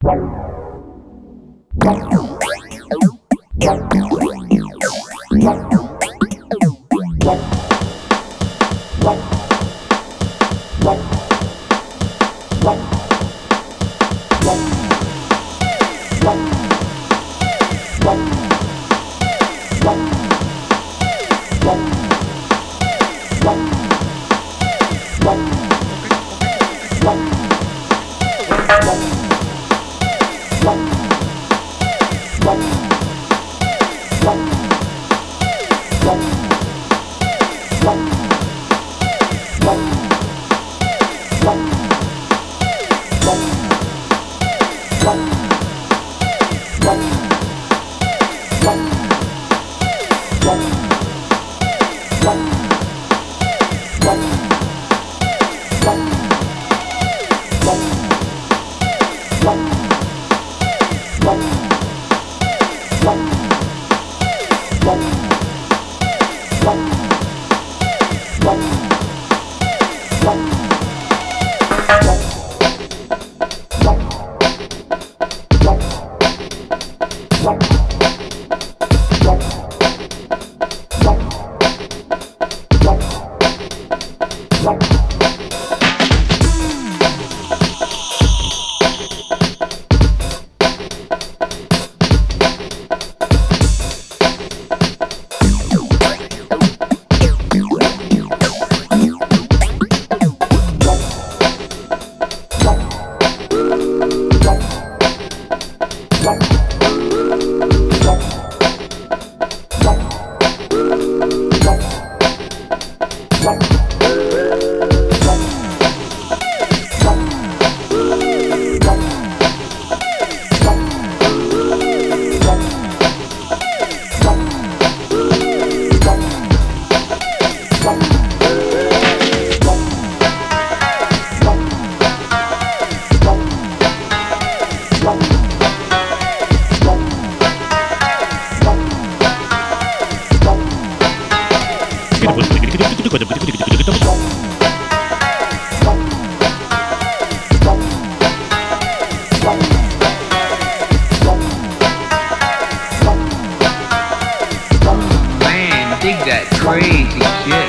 What? What? Man, dig that crazy shit.